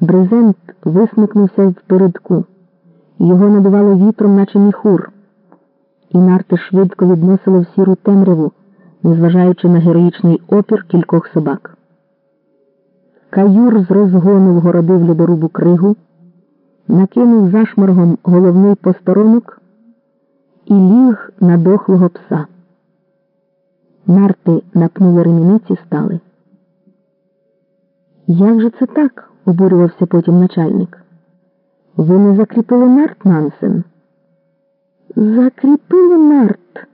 Брезент висмикнувся в передку. Його надувало вітром, наче міхур, і нарти швидко відносило в сіру темряву, незважаючи на героїчний опір кількох собак. Каюр з розгону вгородив льодорубу кригу, накинув зашморгом головний посторонок і ліг на дохлого пса. Нарти напнули ремінець і стали. Як же це так? обурювався потім начальник. Ви не закріпили нарт, Нансен? Закріпили нарт,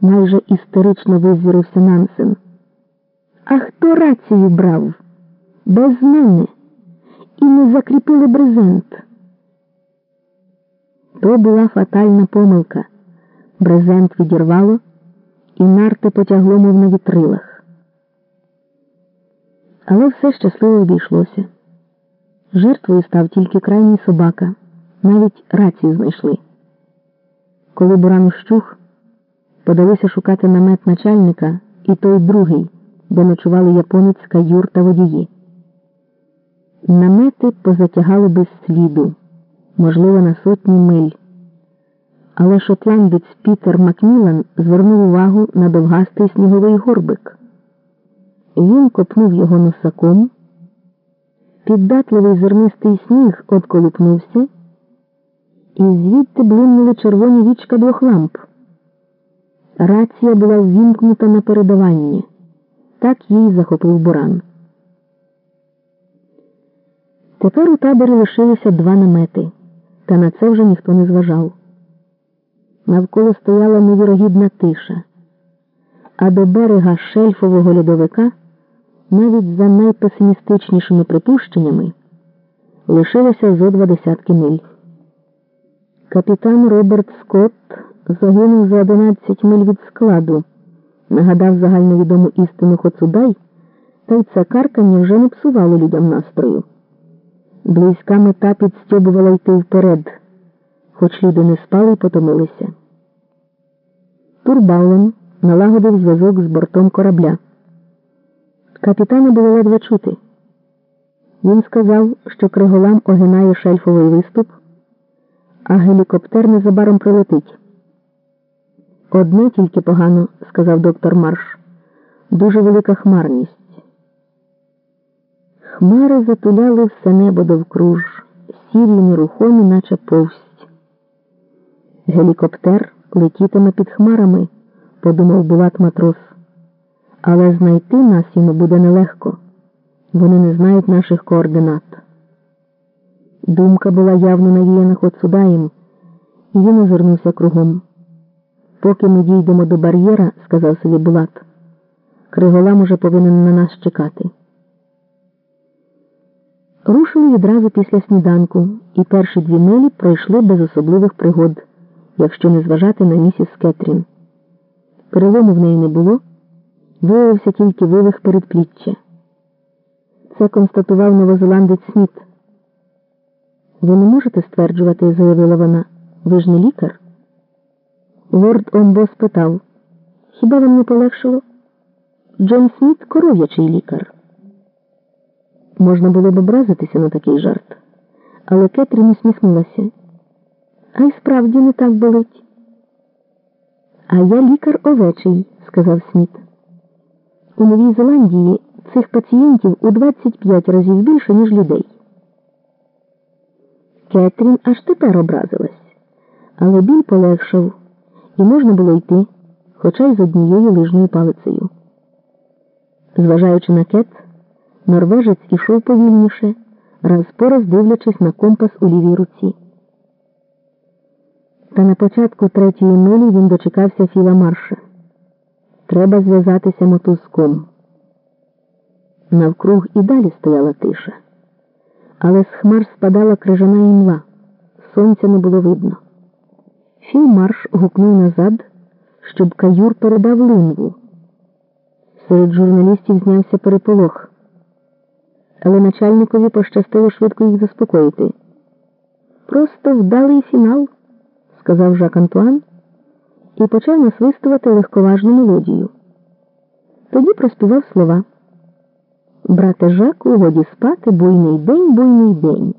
майже істерично визвірився Нансен. А хто рацію брав? Без мене. І не закріпили брезент. То була фатальна помилка. Брезент відірвало, і нарти потягло, мов на вітрилах. Але все щасливо обійшлося. Жертвою став тільки крайній собака, навіть рацію знайшли. Коли буран ущух, подалися шукати намет начальника і той другий, де ночували японець каюр та водії. Намети позатягали без сліду, можливо, на сотні миль. Але шотландець Пітер Макмілан звернув увагу на довгастий сніговий горбик. Він копнув його носаком. Піддатливий зернистий сніг отколупнувся, і звідти блимнули червоні вічка двох ламп. Рація була ввімкнута на передаванні. Так їй захопив буран. Тепер у таборі лишилися два намети, та на це вже ніхто не зважав. Навколо стояла невірогідна тиша, а до берега шельфового льодовика навіть за найпесимістичнішими припущеннями лишилося зо два десятки миль. Капітан Роберт Скотт загинув за 11 миль від складу, нагадав загальновідому істину Хоцудай, та й це каркання вже не псувало людям настрою. Близька мета підстьобувала йти вперед, хоч люди не спали і потомилися. Турбаулен налагодив зв'язок з бортом корабля. Капітана було ледве чути. Він сказав, що Криголам огинає шельфовий виступ, а гелікоптер незабаром прилетить. Одне тільки погано, сказав доктор Марш, дуже велика хмарність. Хмари затуляли все небо довкруж, сірі нерухомі, наче повсть. Гелікоптер летітиме під хмарами, подумав Булат матрос. Але знайти нас йому буде нелегко. Вони не знають наших координат. Думка була явно навіяна Хоцудаєм, і він озирнувся кругом. Поки ми дійдемо до бар'єра, сказав собі Булат, Криголам уже повинен на нас чекати. Рушили відразу після сніданку, і перші дві милі пройшли без особливих пригод, якщо не зважати на місіс Кетрін. Перелому в неї не було виявився тільки вивих передпліччя. Це констатував новозеландець Сміт. Ви не можете стверджувати, заявила вона. Ви ж не лікар? Лорд Омбо спитав Хіба вам не полегшило? Джон Сміт коров'ячий лікар. Можна було б образитися на такий жарт, але Кетрін усміхнулася. А й справді не так болить. А я лікар овечий, сказав Сміт. У Новій Зеландії цих пацієнтів у 25 разів більше, ніж людей. Кетрін аж тепер образилась, але біль полегшав, і можна було йти, хоча й з однією лижною палицею. Зважаючи на кет, норвежець ішов повільніше, раз по раз дивлячись на компас у лівій руці. Та на початку третьої милі він дочекався Філа Марша. Треба зв'язатися мотузком. Навкруг і далі стояла тиша, але з хмар спадала крижана імла, сонця не було видно. Філ марш гукнув назад, щоб каюр передав линву. Серед журналістів знявся переполох, але начальникові пощастило швидко їх заспокоїти. Просто вдалий фінал, сказав Жак Антуан і почав насвистувати легковажну мелодію. Тоді проспівав слова. Брате Жаку, годі спати, буйний день, буйний день.